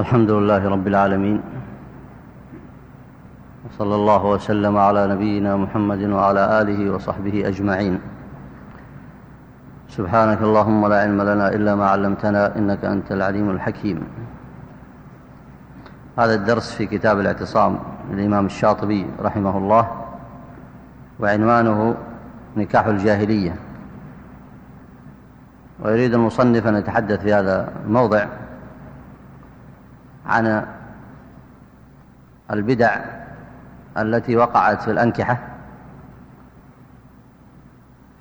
الحمد لله رب العالمين وصلى الله وسلم على نبينا محمد وعلى آله وصحبه أجمعين. سبحانك اللهم لا علم لنا إلا ما علمتنا إنك أنت العليم الحكيم. هذا الدرس في كتاب الاعتصام للإمام الشاطبي رحمه الله وعنوانه نكاح الجاهلية. ويريد المصنف أن يتحدث في هذا الموضع. عن البدع التي وقعت في الأنكحة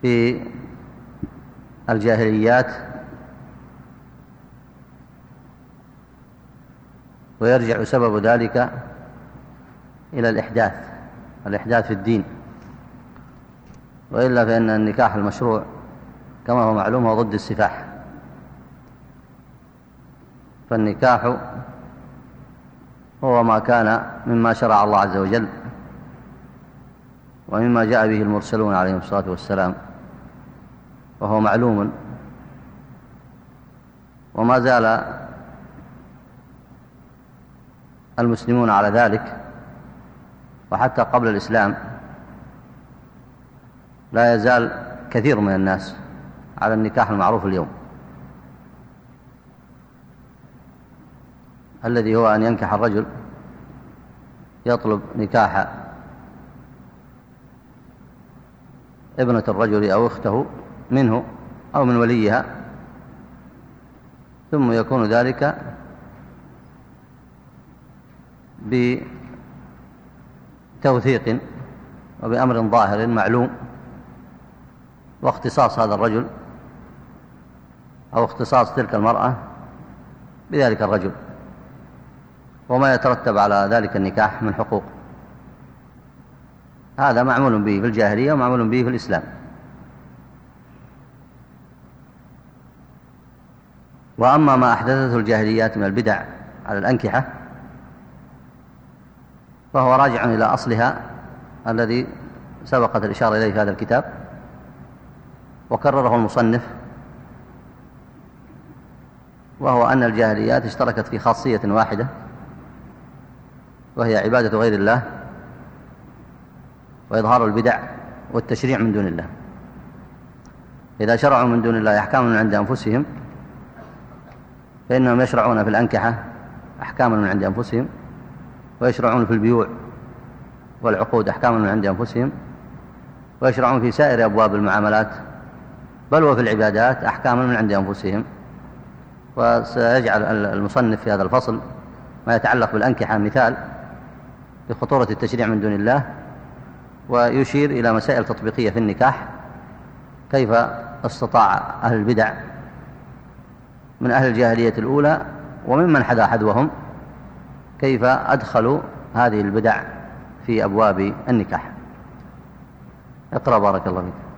في الجاهليات ويرجع سبب ذلك إلى الإحداث الإحداث في الدين. وإلا فإن النكاح المشروع كما هو معلوم هو ضد السفاح. فالنكاح هو ما كان مما شرع الله عز وجل ومما جاء به المرسلون عليهم الصلاة والسلام. وهو معلوم وما زال المسلمون على ذلك. وحتى قبل الإسلام لا يزال كثير من الناس على النكاح المعروف اليوم. الذي هو أن ينكح الرجل يطلب نكاح ابنة الرجل أو أخته منه أو من وليها ثم يكون ذلك بتوثيق وبأمر ظاهر معلوم واختصاص هذا الرجل أو اختصاص تلك المرأة بذلك الرجل. وما يترتب على ذلك النكاح من حقوق. هذا معمول به في الجاهلية ومعمول به في الإسلام. وأما ما أحدثته الجاهليات من البدع على الأنكحة فهو راجع إلى أصلها الذي سبقت الإشارة إليه في هذا الكتاب وكرره المصنف وهو أن الجاهليات اشتركت في خاصية واحدة وهي عبادة غير الله وإظهار البدع والتشريع من دون الله. إذا شرعوا من دون الله أحكاما من عند أنفسهم فإنهم يشرعون في الأنكحة أحكاما من عند أنفسهم ويشرعون في البيوع والعقود أحكاما من عند أنفسهم ويشرعون في سائر أبواب المعاملات بل وفي العبادات أحكاما من عند أنفسهم. وسيجعل المصنف في هذا الفصل ما يتعلق بالأنكحة مثال لخطورة التشريع من دون الله ويشير إلى مسائل تطبيقية في النكاح. كيف استطاع أهل البدع من أهل الجاهلية الأولى وممن حذا حذوهم كيف أدخلوا هذه البدع في أبواب النكاح؟ اقرأ بارك الله فيك.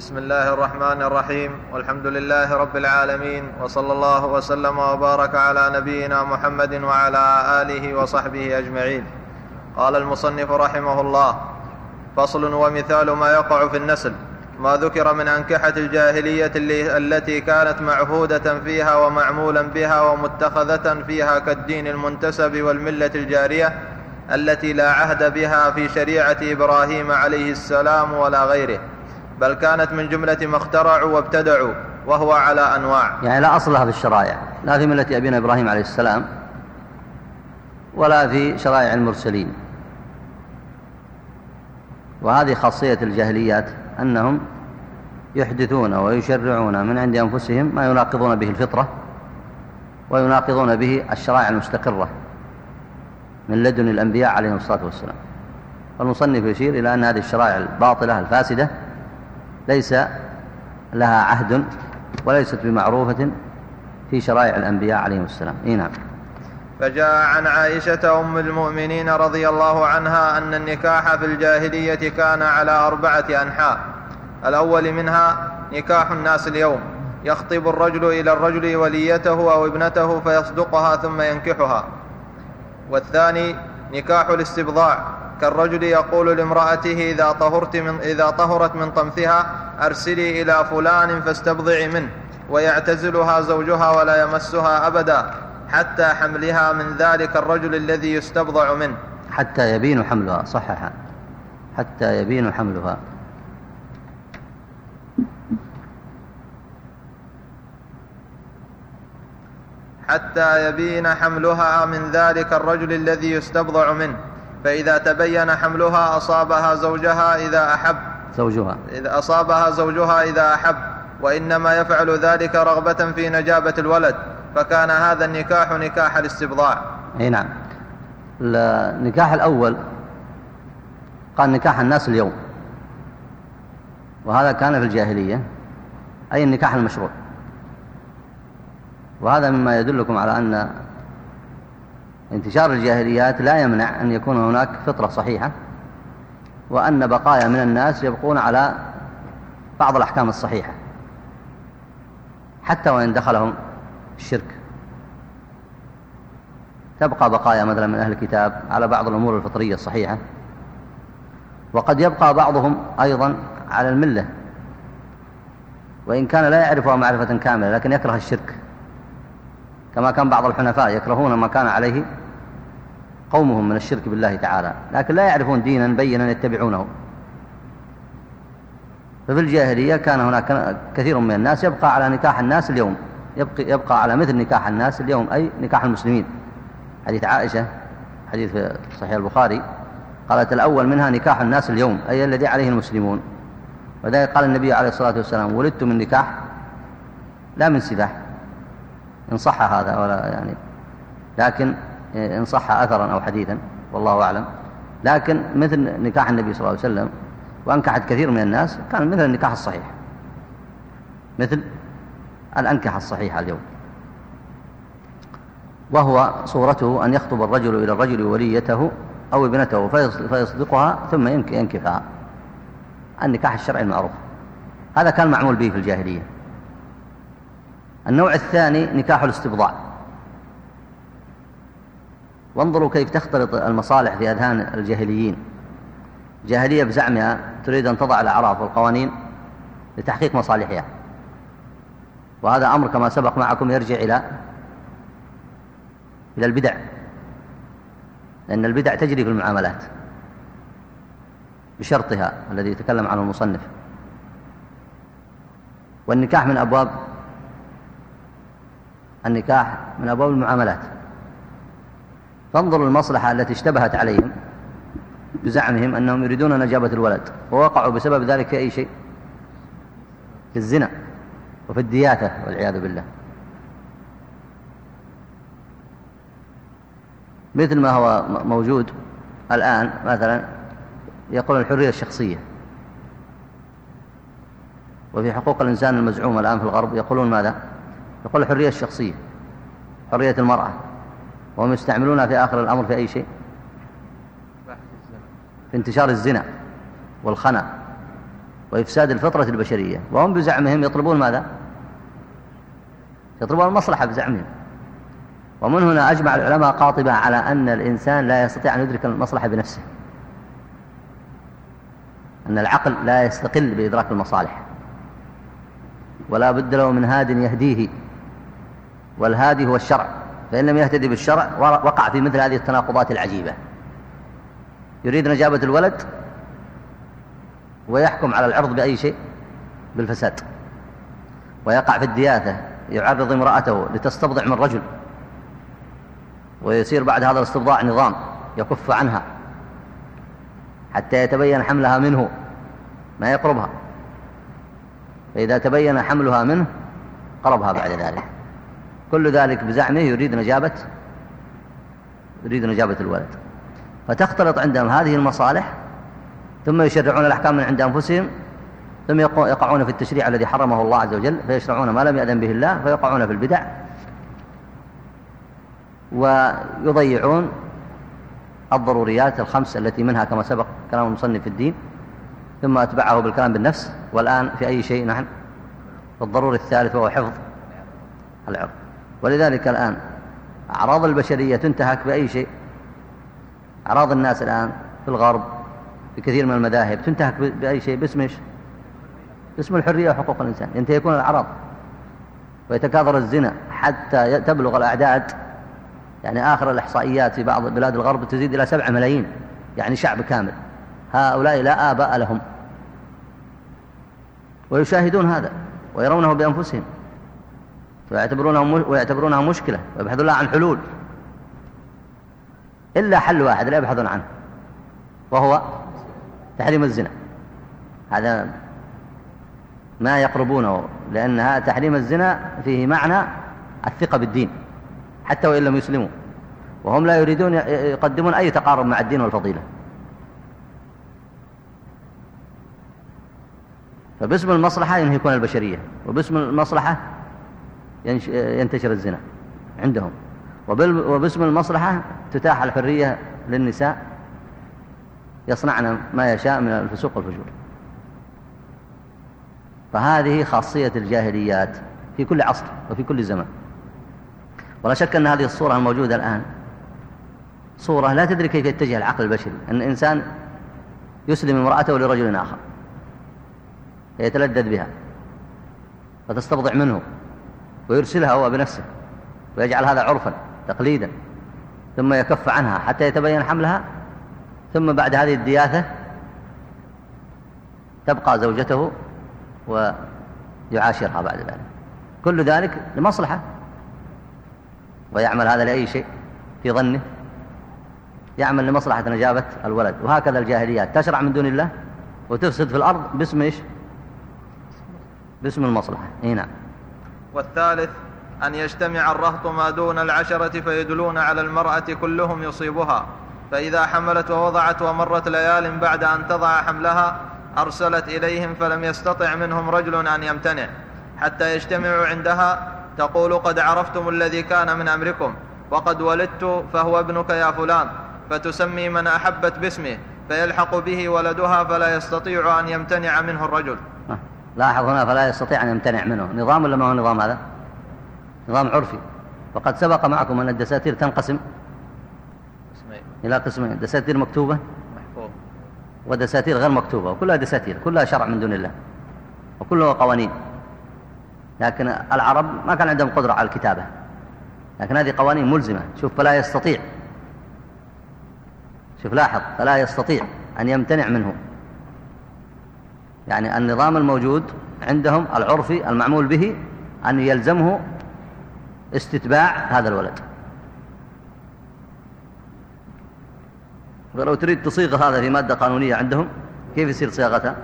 بسم الله الرحمن الرحيم. والحمد لله رب العالمين. وصلى الله وسلم وبارك على نبينا محمد وعلى آله وصحبه أجمعين. قال المصنف رحمه الله فصل ومثال ما يقع في النسل. ما ذكر من أنكحة الجاهلية التي كانت معهودة فيها ومعمولا بها ومتخذة فيها كالدين المنتسب والملة الجارية التي لا عهد بها في شريعة إبراهيم عليه السلام ولا غيره. بل كانت من جملة ما اخترعوا وابتدعوا وهو على أنواع. يعني لا أصل لها في الشرائع. لا في ملة أبينا إبراهيم عليه السلام ولا في شرائع المرسلين. وهذه خاصية الجاهليات أنهم يحدثون ويشرعون من عند أنفسهم ما يناقضون به الفطرة ويناقضون به الشرائع المستقرة من لدن الأنبياء عليهم الصلاة والسلام. والمصنف يشير إلى أن هذه الشرائع الباطلة الفاسدة ليس لها عهد وليست بمعروفة في شرائع الأنبياء عليهم السلام. إيه نعم. فجاء عن عائشة أم المؤمنين رضي الله عنها أن النكاح في الجاهلية كان على أربعة أنحاء. الأول منها نكاح الناس اليوم. يخطب الرجل إلى الرجل وليته أو ابنته فيصدقها ثم ينكحها. والثاني نكاح الاستبضاع. كالرجل يقول لامرأته إذا طهرت من إذا طهرت من طمثها أرسلي إلى فلان فاستبضعي منه ويعتزلها زوجها ولا يمسها أبدا حتى حملها من ذلك الرجل الذي يستبضع منه. حتى يبين حملها صحح حتى يبين حملها. حتى يبين حملها من ذلك الرجل الذي يستبضع منه. فإذا تبين حملها أصابها زوجها إذا أحب. زوجها. إذا أصابها زوجها إذا أحب. وإنما يفعل ذلك رغبة في نجابة الولد فكان هذا النكاح نكاح الاستبضاع. أي نعم. النكاح الأول قال نكاح الناس اليوم. وهذا كان في الجاهلية أي النكاح المشروع. وهذا مما يدلكم على أن انتشار الجاهليات لا يمنع أن يكون هناك فطرة صحيحة وأن بقايا من الناس يبقون على بعض الأحكام الصحيحة حتى وإن دخلهم الشرك. تبقى بقايا مثلا من أهل الكتاب على بعض الأمور الفطرية الصحيحة وقد يبقى بعضهم أيضا على الملة وإن كان لا يعرفها معرفة كاملة لكن يكره الشرك. كما كان بعض الحنفاء يكرهون ما كان عليه قومهم من الشرك بالله تعالى لكن لا يعرفون دينا بينا يتبعونه. ففي الجاهلية كان هناك كثير من الناس يبقى على نكاح الناس اليوم يبقى, يبقى على مثل نكاح الناس اليوم أي نكاح المسلمين. حديث عائشة حديث في صحيح البخاري قالت الأول منها نكاح الناس اليوم أي الذي عليه المسلمون. وذلك قال النبي عليه الصلاة والسلام ولدت من نكاح لا من سباح. إن صح هذا ولا يعني لكن إن صح أثرا أو حديثا والله أعلم. لكن مثل نكاح النبي صلى الله عليه وسلم وأنكحت كثير من الناس كان مثل النكاح الصحيح. مثل الأنكحة الصحيحة اليوم. وهو صورته أن يخطب الرجل إلى الرجل وليته أو ابنته فيصدقها ثم ينكفها النكاح الشرعي المعروف. هذا كان معمول به في الجاهلية. النوع الثاني نكاح الاستبضاع. وانظروا كيف تختلط المصالح في أذهان الجاهليين. جاهلية بزعمها تريد أن تضع الأعراف والقوانين لتحقيق مصالحها. وهذا أمر كما سبق معكم يرجع إلى إلى البدع. لأن البدع تجري في المعاملات بشرطها الذي يتكلم عنه المصنف. والنكاح من أبواب النكاح من أبواب المعاملات. فانظروا المصلحة التي اشتبهت عليهم بزعمهم أنهم يريدون نجابة الولد ووقعوا بسبب ذلك في أي شيء؟ في الزنا وفي الدياثة والعياذ بالله. مثل ما هو موجود الآن مثلا يقول الحرية الشخصية. وفي حقوق الإنسان المزعومة الآن في الغرب يقولون ماذا؟ يقول الحرية الشخصية حرية المرأة. وهم يستعملونها في آخر الأمر في أي شيء؟ في انتشار الزنا والخنا وإفساد الفطرة البشرية. وهم بزعمهم يطلبون ماذا؟ يطلبون المصلحة بزعمهم. ومن هنا أجمع العلماء قاطبة على أن الإنسان لا يستطيع أن يدرك المصلحة بنفسه. أن العقل لا يستقل بإدراك المصالح. ولا بد له من هاد يهديه. والهادي هو الشرع فإن لم يهتدي بالشرع وقع في مثل هذه التناقضات العجيبة. يريد نجابة الولد ويحكم على العرض بأي شيء؟ بالفساد. ويقع في الدياثة يعرض امرأته لتستبضع من رجل ويصير بعد هذا الاستبضاع نظام يكف عنها حتى يتبين حملها منه ما يقربها. فإذا تبين حملها منه قربها بعد ذلك. كل ذلك بزعمه يريد نجابة يريد نجابة الولد. فتختلط عندهم هذه المصالح ثم يشرعون الأحكام من عند أنفسهم ثم يقعون في التشريع الذي حرمه الله عز وجل فيشرعون ما لم يأذن به الله فيقعون في البدع. ويضيعون الضروريات الخمس التي منها كما سبق كلام المصنف في الدين ثم أتبعه بالكلام بالنفس. والآن في أي شيء نحن؟ الضروري الثالث وهو حفظ العرض. ولذلك الآن أعراض البشرية تنتهك بأي شيء؟ أعراض الناس الآن في الغرب في كثير من المذاهب تنتهك بأي شيء؟ باسم إيش؟ باسم الحرية وحقوق الإنسان. ينتهكون الأعراض. ويتكاثر الزنا حتى تبلغ الأعداد. يعني آخر الإحصائيات في بعض بلاد الغرب تزيد إلى سبعة ملايين يعني شعب كامل. هؤلاء لا آباء لهم. ويشاهدون هذا ويرونه بأنفسهم. ويعتبرونه ويعتبرونها مشكلة ويبحثون لها عن حلول. إلا حل واحد لا يبحثون عنه وهو تحريم الزنا. هذا ما يقربونه لأن تحريم الزنا فيه معنى الثقة بالدين حتى وإن لم يسلموا. وهم لا يريدون يقدمون أي تقارب مع الدين والفضيلة. فباسم المصلحة ينهكون البشرية وباسم المصلحة ينتشر الزنا عندهم. وباسم المصلحة تتاح الحرية للنساء يصنعن ما يشاء من الفسوق والفجور. فهذه خاصية الجاهليات في كل عصر وفي كل زمان ولا شك أن هذه الصورة الموجودة الآن صورة لا تدري كيف يتجه العقل البشري. أن الإنسان يسلم امرأته لرجل آخر. يتلذذ بها. فتستبضع منه. ويرسلها هو بنفسه ويجعل هذا عرفا تقليدا ثم يكف عنها حتى يتبين حملها ثم بعد هذه الدياثة تبقى زوجته ويعاشرها بعد ذلك. كل ذلك لمصلحة ويعمل هذا لأي شيء في ظنه يعمل لمصلحة نجابة الولد. وهكذا الجاهليات. تشرع من دون الله وتفسد في الأرض باسم إيش؟ باسم المصلحة. نعم. والثالث أن يجتمع الرهط ما دون العشرة فيدلون على المرأة كلهم يصيبها. فإذا حملت ووضعت ومرت ليال بعد أن تضع حملها أرسلت إليهم فلم يستطع منهم رجل أن يمتنع. حتى يجتمعوا عندها تقول قد عرفتم الذي كان من أمركم وقد ولدت فهو ابنك يا فلان فتسمي من أحبت باسمه فيلحق به ولدها فلا يستطيع أن يمتنع منه الرجل. لاحظ هنا فلا يستطيع أن يمتنع منه. نظام ولا ما هو نظام هذا؟ نظام عرفي. وقد سبق معكم أن الدساتير تنقسم إلى قسمين. دساتير مكتوبة ودساتير غير مكتوبة وكلها دساتير كلها شرع من دون الله وكلها قوانين. لكن العرب ما كان عندهم قدرة على الكتابة. لكن هذه قوانين ملزمة. شوف فلا يستطيع. شوف لاحظ فلا يستطيع أن يمتنع منه. يعني النظام الموجود عندهم العرفي المعمول به أن يلزمه استتباع هذا الولد. ولو تريد تصيغ هذا في مادة قانونية عندهم كيف يصير صياغتها؟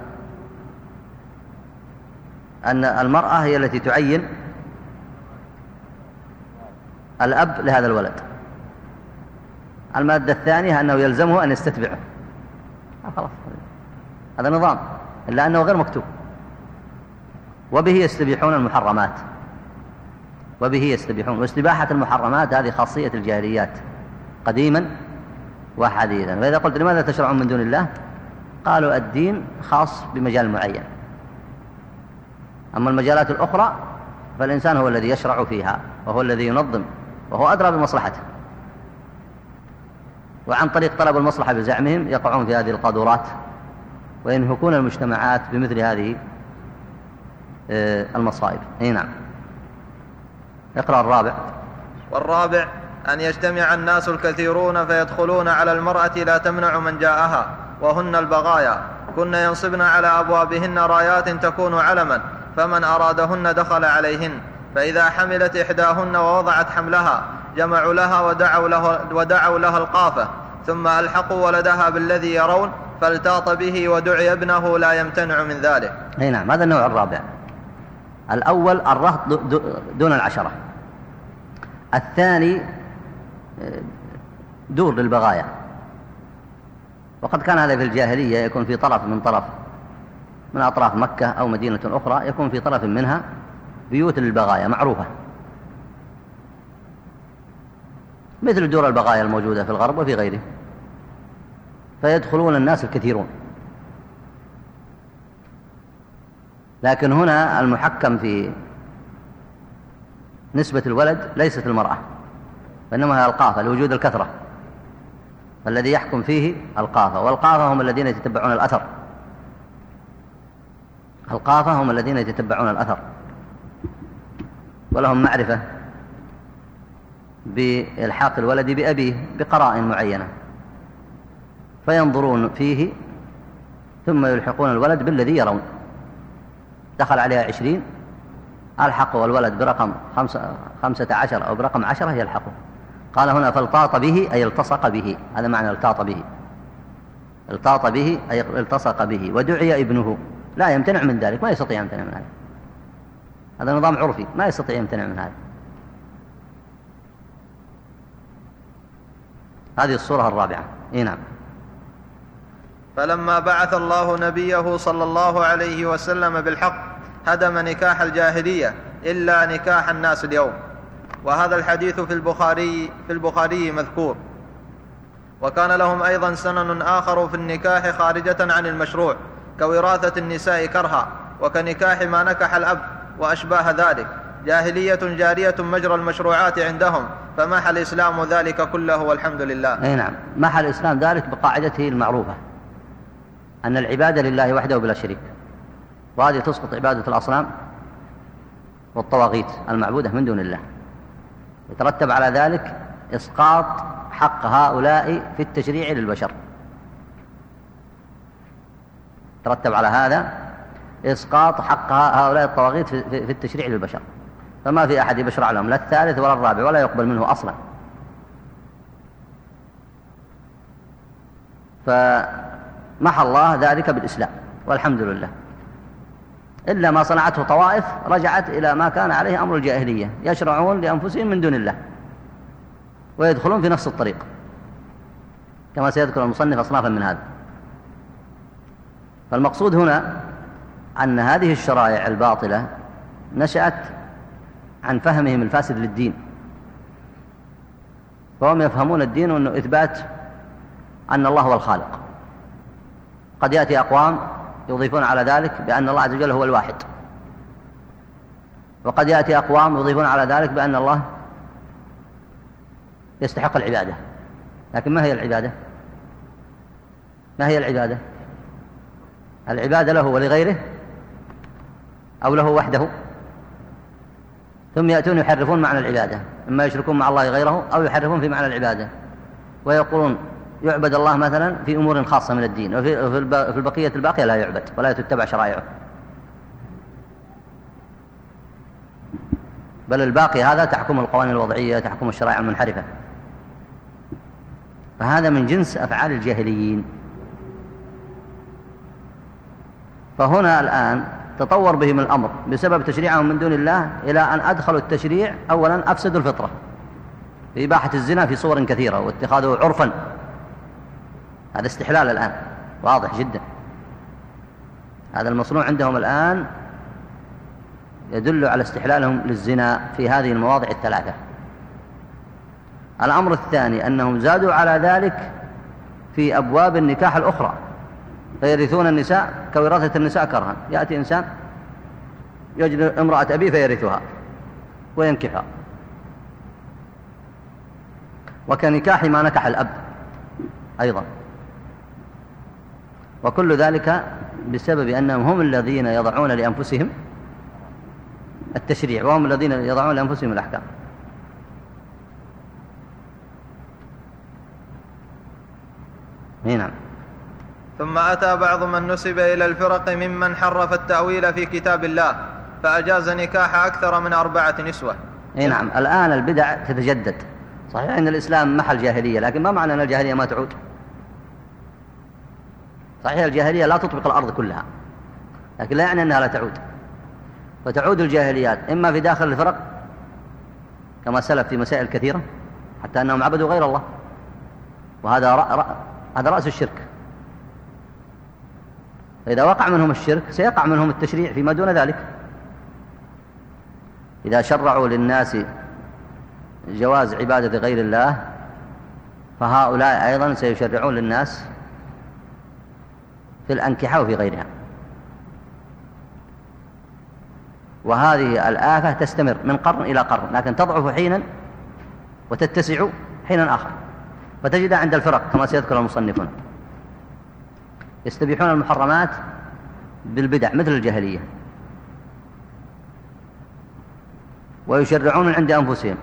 أن المرأة هي التي تعين الأب لهذا الولد. المادة الثانية أنه يلزمه أن يستتبعه. آه، خلاص. هذا نظام. إلا أنه غير مكتوب. وبه يستبيحون المحرمات. وبه يستبيحون. واستباحة المحرمات هذه خاصية الجاهليات. قديما وحديثا. فإذا قلت لماذا تشرعون من دون الله؟ قالوا الدين خاص بمجال معين. أما المجالات الأخرى فالإنسان هو الذي يشرع فيها وهو الذي ينظم وهو أدرى بمصلحته. وعن طريق طلب المصلحة بزعمهم يقعون في هذه القاذورات. وينهكون المجتمعات بمثل هذه آه، المصائب. إي نعم. اقرأ الرابع. والرابع أن يجتمع الناس الكثيرون فيدخلون على المرأة لا تمنع من جاءها وهن البغايا. كن ينصبن على أبوابهن رايات تكون علما فمن أرادهن دخل عليهن. فإذا حملت إحداهن ووضعت حملها جمعوا لها ودعوا, له ودعوا لها القافة ثم ألحقوا ولدها بالذي يرون فالتاط به ودعي ابنه لا يمتنع من ذلك. أي نعم هذا النوع الرابع. الأول الرهط دون العشرة. الثاني دور للبغايا. وقد كان هذا في الجاهلية يكون في طرف من طرف من أطراف مكة أو مدينة أخرى يكون في طرف منها بيوت للبغايا معروفة. مثل دور البغايا الموجودة في الغرب وفي غيره. فيدخلون الناس الكثيرون. لكن هنا المحكم في نسبة الولد ليست المرأة وإنما هي القافة لوجود الكثرة. فالذي يحكم فيه القافة والقافة هم الذين يتتبعون الأثر. القافة هم الذين يتتبعون الأثر. ولهم معرفة بإلحاق الولد بأبيه بقرائن معينة. فينظرون فيه ثم يلحقون الولد بالذي يرون. دخل عليها عشرين ألحقوا الولد برقم خمسة, خمسة عشر أو برقم عشرة يلحقه. قال هنا فالتاط به أي التصق به. هذا معنى التاط به. التاط به أي التصق به. ودعي ابنه. لا يمتنع من ذلك ما يستطيع يمتنع من هذا. هذا نظام عرفي ما يستطيع يمتنع من هذا. هذه الصورة الرابعة. إي نعم. فلما بعث الله نبيه صلى الله عليه وسلم بالحق هدم نكاح الجاهلية إلا نكاح الناس اليوم. وهذا الحديث في البخاري في البخاري مذكور. وكان لهم أيضا سنن آخر في النكاح خارجة عن المشروع كوراثة النساء كرها وكنكاح ما نكح الأب وأشباه ذلك. جاهلية جارية مجرى المشروعات عندهم فمحى الإسلام ذلك كله والحمد لله. أي نعم. محى الإسلام ذلك بقاعدته المعروفة. أن العبادة لله وحده بلا شريك. وهذه تسقط عبادة الأصنام والطواغيت المعبودة من دون الله. يترتب على ذلك إسقاط حق هؤلاء في التشريع للبشر. ترتب على هذا إسقاط حق هؤلاء الطواغيت في التشريع للبشر. فما في أحد يشرع لهم لا الثالث ولا الرابع ولا يقبل منه أصلا. فمحى الله ذلك بالإسلام والحمد لله. إلا ما صنعته طوائف رجعت إلى ما كان عليه أمر الجاهلية يشرعون لأنفسهم من دون الله ويدخلون في نفس الطريق. كما سيذكر المصنف أصنافا من هذا. فالمقصود هنا أن هذه الشرائع الباطلة نشأت عن فهمهم الفاسد للدين. فهم يفهمون الدين أنه إثبات أن الله هو الخالق. قد يأتي أقوام يضيفون على ذلك بأن الله عز وجل هو الواحد. وقد يأتي أقوام يضيفون على ذلك بأن الله يستحق العبادة. لكن ما هي العبادة؟ ما هي العبادة؟ العبادة له ولغيره أو له وحده؟ ثم يأتون يحرفون معنى العبادة إما يشركون مع الله غيره أو يحرفون في معنى العبادة. ويقولون يعبد الله مثلا في أمور خاصة من الدين وفي في البقية الباقية لا يعبد ولا تتبع شرائعه. بل الباقي هذا تحكم القوانين الوضعية تحكم الشرائع المنحرفة. فهذا من جنس أفعال الجاهليين. فهنا الآن تطور بهم الأمر بسبب تشريعهم من دون الله إلى أن أدخلوا التشريع أولا أفسدوا الفطرة. في إباحة الزنا في صور كثيرة واتخاذه عرفا. هذا استحلال الآن واضح جدا. هذا المصنوع عندهم الآن يدل على استحلالهم للزنا في هذه المواضع الثلاثة. الأمر الثاني أنهم زادوا على ذلك في أبواب النكاح الأخرى. فيرثون النساء كوراثة النساء كرها. يأتي إنسان يجد امرأة أبيه فيرثها وينكحها. وكنكاح ما نكح الأب أيضا. وكل ذلك بسبب أنهم هم الذين يضعون لأنفسهم التشريع وهم الذين يضعون لأنفسهم الأحكام. نعم ثم أتى بعض من نسب إلى الفرق ممن حرف التأويل في كتاب الله فأجاز نكاح أكثر من أربعة نسوة. اي نعم. الآن البدع تتجدد. صحيح أن الإسلام محل جاهلية لكن ما معنى أن الجاهلية ما تعود؟ صحيح الجاهلية لا تطبق الأرض كلها لكن لا يعني أنها لا تعود. وتعود الجاهليات إما في داخل الفرق كما سلف في مسائل كثيرة حتى أنهم عبدوا غير الله. وهذا رأ... هذا رأس الشرك. فإذا وقع منهم الشرك سيقع منهم التشريع فيما دون ذلك. إذا شرعوا للناس جواز عبادة غير الله فهؤلاء أيضا سيشرعون للناس في الأنكحة وفي غيرها. وهذه الآفة تستمر من قرن إلى قرن لكن تضعف حينا وتتسع حينا آخر. فتجدها عند الفرق كما سيذكر المصنفون يستبيحون المحرمات بالبدع مثل الجاهلية. ويشرعون عند أنفسهم.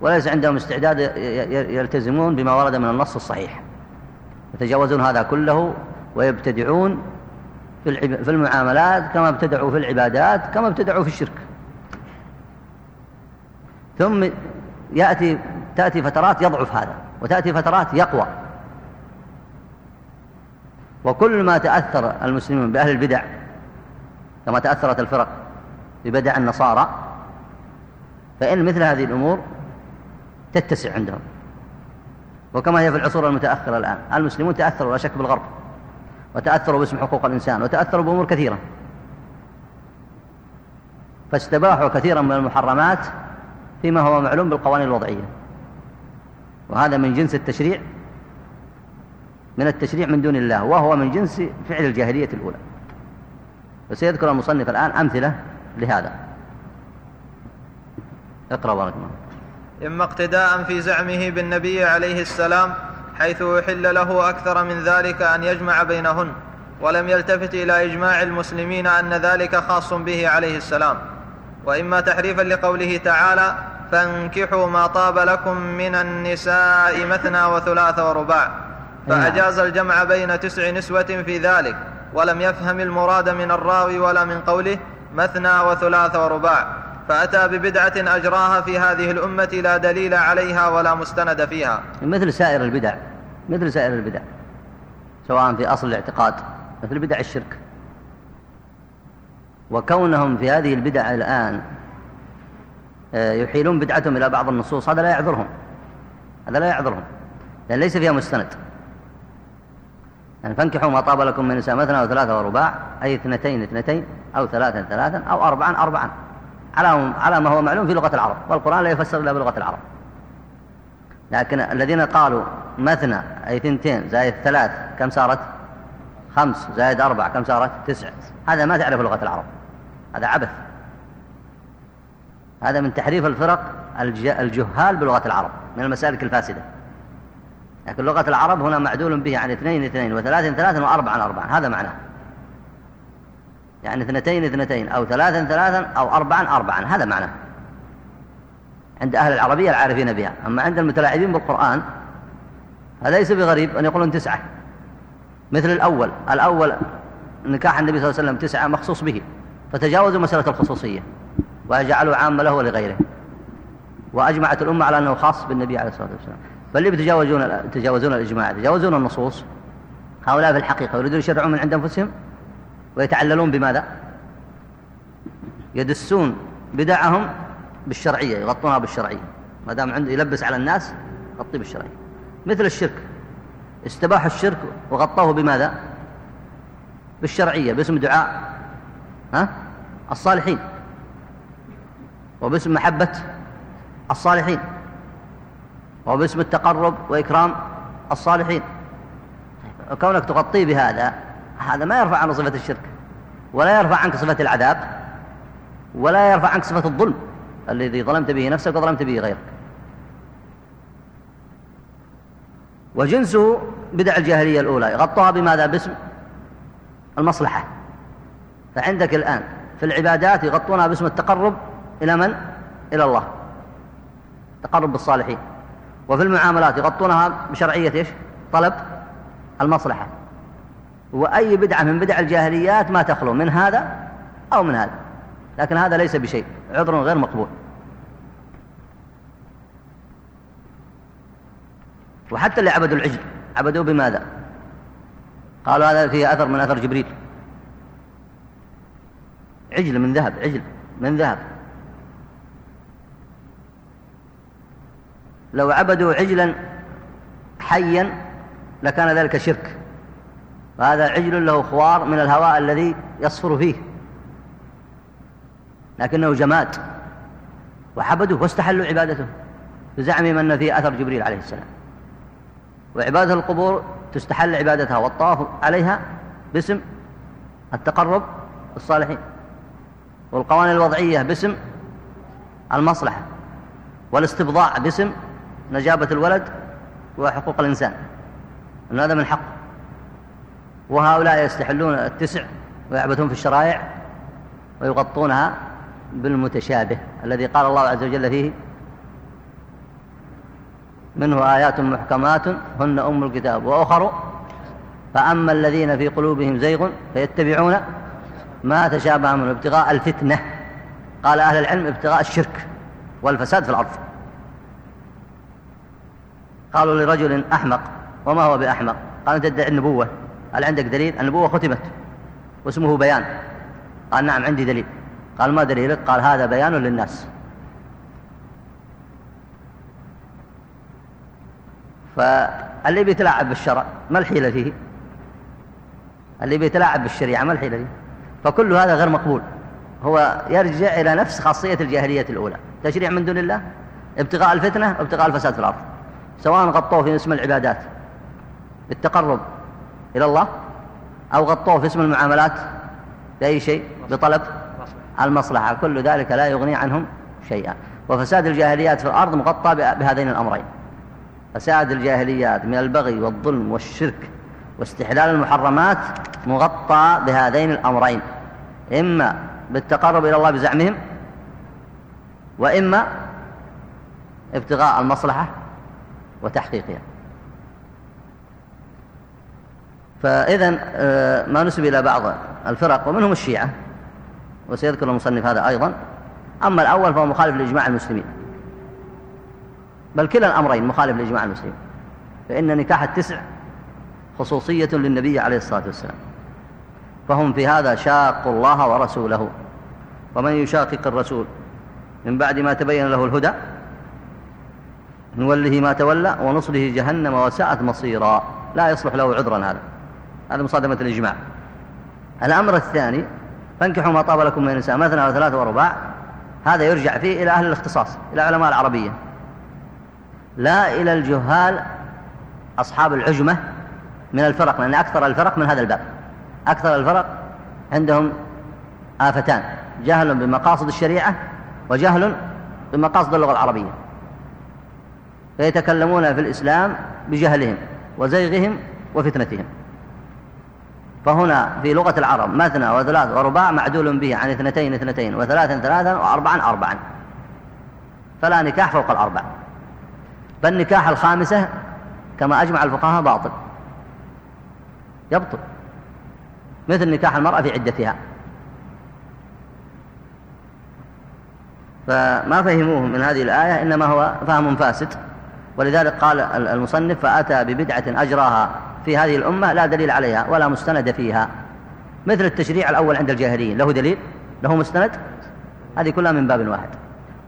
وليس عندهم استعداد يلتزمون بما ورد من النص الصحيح. يتجاوزون هذا كله ويبتدعون في المعاملات كما ابتدعوا في العبادات كما ابتدعوا في الشرك. ثم يأتي تأتي فترات يضعف هذا وتأتي فترات يقوى. وكل ما تأثر المسلمون بأهل البدع كما تأثرت الفرق ببدع النصارى فإن مثل هذه الأمور تتسع عندهم. وكما هي في العصور المتأخرة الآن. المسلمون تأثروا لا شك بالغرب وتأثروا باسم حقوق الإنسان وتأثروا بأمور كثيرة. فاستباحوا كثيرا من المحرمات فيما هو معلوم بالقوانين الوضعية. وهذا من جنس التشريع من التشريع من دون الله وهو من جنس فعل الجاهلية الأولى. وسيذكر المصنف الآن أمثلة لهذا. اقرأ بارك الله إما اقتداء في زعمه بالنبي عليه السلام حيث يحل له أكثر من ذلك أن يجمع بينهن ولم يلتفت إلى إجماع المسلمين أن ذلك خاص به عليه السلام. وإما تحريفا لقوله تعالى فانكحوا ما طاب لكم من النساء مثنى وثلاث ورباع فأجاز الجمع بين تسع نسوة في ذلك ولم يفهم المراد من الراوي ولا من قوله مثنى وثلاث ورباع فأتى ببدعة أجراها في هذه الأمة لا دليل عليها ولا مستند فيها. مثل سائر البدع مثل سائر البدع سواء في أصل الاعتقاد مثل بدع الشرك. وكونهم في هذه البدع الآن آه، يحيلون بدعتهم إلى بعض النصوص هذا لا يعذرهم. هذا لا يعذرهم لأن ليس فيها مستند. يعني فانكحوا ما طاب لكم من نساء مثنى وثلاثة ورباع أي اثنتين اثنتين أو ثلاثا ثلاثا أو أربعا أربعا. على على ما هو معلوم في لغة العرب والقرآن لا يفسر إلا بلغة العرب. لكن الذين قالوا مثنى أي ثنتين زائد ثلاث كم صارت؟ خمس زائد أربع كم صارت؟ تسع. هذا ما تعرف لغة العرب. هذا عبث. هذا من تحريف الفرق الجهال بلغة العرب من المسالك الفاسدة. لكن لغة العرب هنا معدول به عن اثنين اثنين وثلاث ثلاث وأربعا أربعا هذا معناه. يعني اثنتين اثنتين أو ثلاثا ثلاثا أو أربعا أربعا هذا معناه عند أهل العربية العارفين بها. أما عند المتلاعبين بالقرآن هذا ليس بغريب أن يقولون تسعة. مثل الأول الأول نكاح النبي صلى الله عليه وسلم تسعة مخصوص به فتجاوزوا مسألة الخصوصية. وجعلوا عامة له ولغيره وأجمعت الأمة على أنه خاص بالنبي عليه الصلاة والسلام. فاللي بيتجاوزون يتجاوزون الإجماع يتجاوزون النصوص هؤلاء في الحقيقة يريدون يشرعون من عند أنفسهم؟ ويتعللون بماذا؟ يدسون بدعهم بالشرعية يغطونها بالشرعية. ما دام عنده يلبس على الناس يغطيه بالشرعية. مثل الشرك. استباحوا الشرك وغطوه بماذا؟ بالشرعية باسم دعاء. ها؟ الصالحين. وباسم محبة الصالحين. وباسم التقرب وإكرام الصالحين. كونك تغطيه بهذا هذا ما يرفع عنه صفة الشرك ولا يرفع عنك صفة العذاب ولا يرفع عنك صفة الظلم الذي ظلمت به نفسك وظلمت به غيرك. وجنسه بدع الجاهلية الأولى يغطوها بماذا؟ باسم المصلحة. فعندك الآن في العبادات يغطونها باسم التقرب إلى من؟ إلى الله. تقرب بالصالحين. وفي المعاملات يغطونها بشرعية إيش؟ طلب المصلحة. وأي بدعة من بدع الجاهليات ما تخلو من هذا أو من هذا. لكن هذا ليس بشيء عذر غير مقبول. وحتى اللي عبدوا العجل عبدوا بماذا؟ قالوا هذا فيه أثر من أثر جبريل. عجل من ذهب عجل من ذهب. لو عبدوا عجلا حيا لكان ذلك شرك. وهذا عجل له خوار من الهواء الذي يصفر فيه. لكنه جماد وحبدوه واستحلوا عبادته بزعمهم أن فيه أثر جبريل عليه السلام. وعبادة القبور تستحل عبادتها والطواف عليها باسم التقرب الصالحين والقوانين الوضعية باسم المصلحة والاستبضاع باسم نجابة الولد وحقوق الإنسان. هذا من حق وهؤلاء يستحلون التسع ويعبثون في الشرائع ويغطونها بالمتشابه الذي قال الله عز وجل فيه منه آيات محكمات هن أم الكتاب وأخر فأما الذين في قلوبهم زيغ فيتبعون ما تشابه منه ابتغاء الفتنة. قال أهل العلم ابتغاء الشرك والفساد في الأرض. قالوا لرجل أحمق وما هو بأحمق؟ قال أنت تدعي النبوة. هل عندك دليل؟ النبوة ختمت. واسمه بيان. قال نعم عندي دليل. قال ما دليلك؟ قال هذا بيان للناس. فاللي بيتلاعب بالشرع ما الحيلة فيه؟ اللي بيتلاعب بالشريعة ما الحيلة فيه؟ فكل هذا غير مقبول. هو يرجع إلى نفس خاصية الجاهلية الأولى. تشريع من دون الله؟ ابتغاء الفتنة؟ ابتغاء الفساد في الأرض. سواء غطوه في اسم العبادات. بالتقرب إلى الله؟ أو غطوه في اسم المعاملات بأي شيء؟ بطلب؟ المصلحة. كل ذلك لا يغني عنهم شيئا. وفساد الجاهليات في الأرض مغطى بهذين الأمرين. فساد الجاهليات من البغي والظلم والشرك واستحلال المحرمات مغطى بهذين الأمرين. إما بالتقرب إلى الله بزعمهم وإما ابتغاء المصلحة وتحقيقها. فإذا آه، ما نسب إلى بعض الفرق ومنهم الشيعة وسيذكر المصنف هذا أيضا. أما الأول فهو مخالف لإجماع المسلمين. بل كلا الأمرين مخالف لإجماع المسلمين. فإن نكاح التسع خصوصية للنبي عليه الصلاة والسلام. فهم في هذا شاقوا الله ورسوله. ومن يشاقق الرسول؟ من بعد ما تبين له الهدى نوله ما تولى ونصله جهنم وساءت مصيرا. لا يصلح له عذرا هذا. هذا مصادمة الإجماع. الأمر الثاني فانكحوا ما طاب لكم من النساء مثنى وثلاثة ورباع. هذا يرجع فيه إلى أهل الاختصاص إلى علماء العربية. لا إلى الجهال أصحاب العجمة من الفرق لأن أكثر الفرق من هذا الباب. أكثر الفرق عندهم آفتان. جهل بمقاصد الشريعة وجهل بمقاصد اللغة العربية. فيتكلمون في الإسلام بجهلهم وزيغهم وفتنتهم. فهنا في لغة العرب مثنى وثلاث ورباع معدول به عن اثنتين اثنتين وثلاثا ثلاثا وأربعا أربعا. فلا نكاح فوق الأربع. فالنكاح الخامسة كما أجمع الفقهاء باطل. يبطل. مثل نكاح المرأة في عدتها. فما فهموه من هذه الآية إنما هو فهم فاسد. ولذلك قال المصنف فأتى ببدعة أجراها. في هذه الأمة لا دليل عليها ولا مستند فيها. مثل التشريع الأول عند الجاهليين. له دليل؟ له مستند؟ هذه كلها من باب واحد.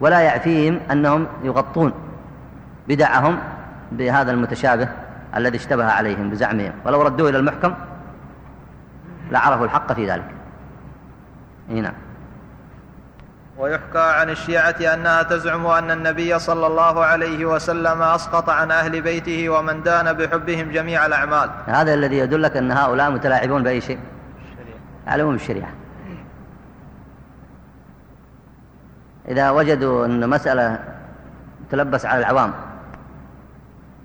ولا يعفيهم أنهم يغطون بدعهم بهذا المتشابه الذي اشتبه عليهم بزعمهم. ولو ردوه إلى المحكم لعرفوا الحق في ذلك. نعم. ويحكى عن الشيعة أنها تزعم أن النبي صلى الله عليه وسلم أسقط عن أهل بيته ومن دان بحبهم جميع الأعمال. هذا الذي يدلك أن هؤلاء متلاعبون بأي شيء؟ يعلمون بالشريعة إذا وجدوا أن مسألة تلبس على العوام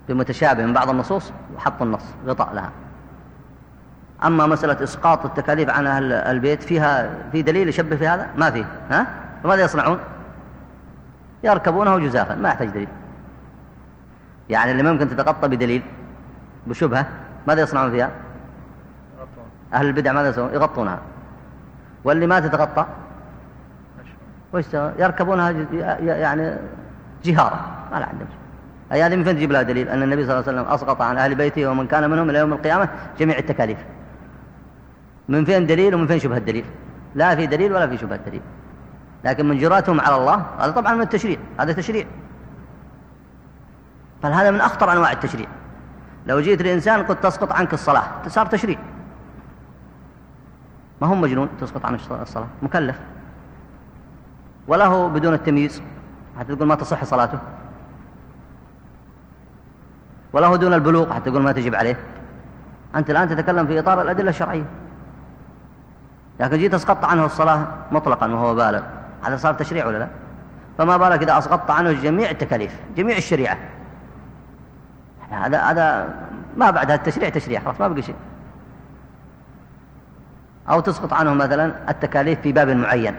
بمتشابه من بعض النصوص وحطوا النص غطاء لها. أما مسألة إسقاط التكاليف عن أهل البيت فيها في دليل يشبه في هذا؟ ما فيه. ها؟ فماذا يصنعون؟ يركبونه جزافا ما يحتاج دليل. يعني اللي ممكن تتغطى بدليل بشبهة ماذا يصنعون فيها؟ أهل البدع ماذا يصنعون يغطونها. واللي ما تتغطى؟ وش يركبونها يعني جهارة ما لا عندهم. أي هذه من فين تجيب لها دليل؟ أن النبي صلى الله عليه وسلم أسقط عن أهل بيته ومن كان منهم إلى يوم القيامة جميع التكاليف. من فين دليل ومن فين شبه الدليل؟ لا في دليل ولا في شبه الدليل. لكن من جراتهم على الله هذا طبعا من التشريع هذا تشريع. بل هذا من أخطر أنواع التشريع. لو جيت لإنسان قلت تسقط عنك الصلاة صار تشريع. ما هم مجنون تسقط عن الصلاة؟ مكلف. وله بدون التمييز حتى تقول ما تصح صلاته. وله دون البلوغ حتى تقول ما تجب عليه. أنت الآن تتكلم في إطار الأدلة الشرعية. لكن جيت أسقطت عنه الصلاة مطلقا وهو بالغ. هذا صار تشريع ولا لا؟ فما بالك إذا أسقطت عنه جميع التكاليف جميع الشريعة. هذا هذا ما بعد هذا التشريع تشريع خلاص ما بقي شيء. أو تسقط عنه مثلا التكاليف في باب معين.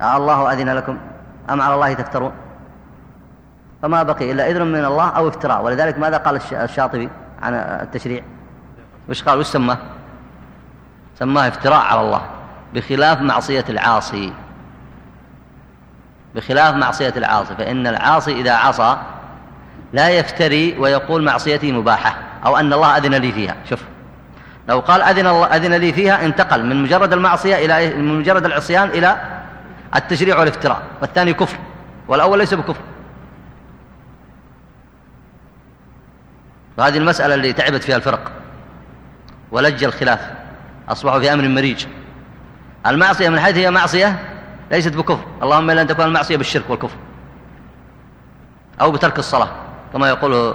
الله أذن لكم أم على الله تفترون؟ فما بقي إلا إذن من الله أو افتراء. ولذلك ماذا قال الشاطبي عن التشريع؟ وش قال؟ وش سماه؟ سماه افتراء على الله. بخلاف معصية العاصي. بخلاف معصية العاصي. فإن العاصي إذا عصى لا يفتري ويقول معصيتي مباحة أو أن الله أذن لي فيها. شوف لو قال أذن, الله أذن لي فيها انتقل من مجرد المعصية إلى من مجرد العصيان إلى التشريع والافتراء. والثاني كفر والأول ليس بكفر. وهذه المسألة اللي تعبت فيها الفرق ولج الخلاف أصبحوا في أمر مريج. المعصية من حيث هي معصية ليست بكفر. اللهم إلا أن تكون المعصية بالشرك والكفر أو بترك الصلاة كما يقول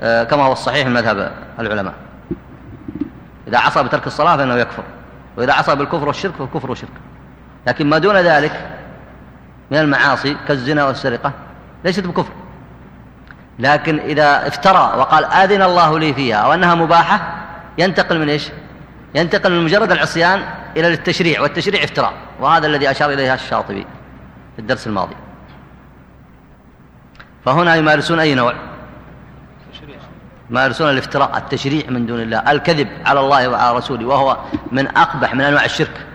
آه، كما هو الصحيح من مذهب العلماء. إذا عصى بترك الصلاة فإنه يكفر وإذا عصى بالكفر والشرك فالكفر وشرك لكن ما دون ذلك من المعاصي كالزنا والسرقة ليست بكفر. لكن إذا افترى وقال آذن الله لي فيها أو أنها مباحة ينتقل من إيش؟ ينتقل من مجرد العصيان إلى التشريع والتشريع افتراء وهذا الذي أشار إليها الشاطبي في الدرس الماضي. فهنا يمارسون أي نوع؟ يمارسون الافتراء التشريع من دون الله الكذب على الله وعلى رسوله وهو من أقبح من أنواع الشرك.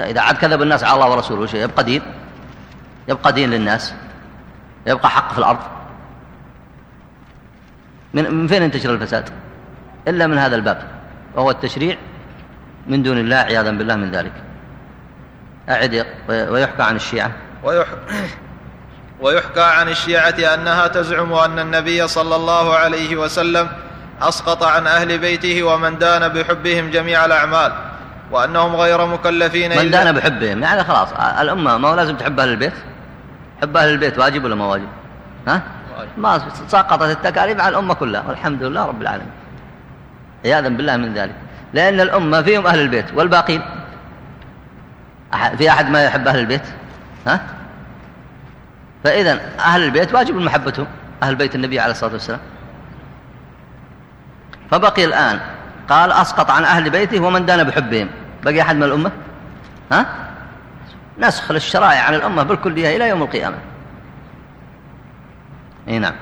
إذا عاد كذب الناس على الله ورسوله يبقى دين. يبقى دين للناس. يبقى حق في الأرض. من فين ينتشر الفساد؟ إلا من هذا الباب. وهو التشريع من دون الله عياذا بالله من ذلك. أعد ويحكى عن الشيعة. ويحكى ويحكى عن الشيعة أنها تزعم أن النبي صلى الله عليه وسلم أسقط عن أهل بيته ومن دان بحبهم جميع الأعمال وأنهم غير مكلفين من دان بحبهم يعني خلاص الأمة ما هو لازم تحب أهل البيت؟ حب أهل البيت واجب ولا ما واجب؟ ها؟ ما سقطت التكاليف على الأمة كلها والحمد لله رب العالمين. عياذا بالله من ذلك. لأن الأمة فيهم أهل البيت والباقين؟ في أحد ما يحب أهل البيت؟ ها؟ فإذا أهل البيت واجب محبتهم أهل بيت النبي عليه الصلاة والسلام. فبقي الآن قال أسقط عن أهل بيته ومن دان بحبهم. بقي أحد من الأمة؟ ها؟ نسخ للشرائع عن الأمة بالكلية إلى يوم القيامة. إي نعم.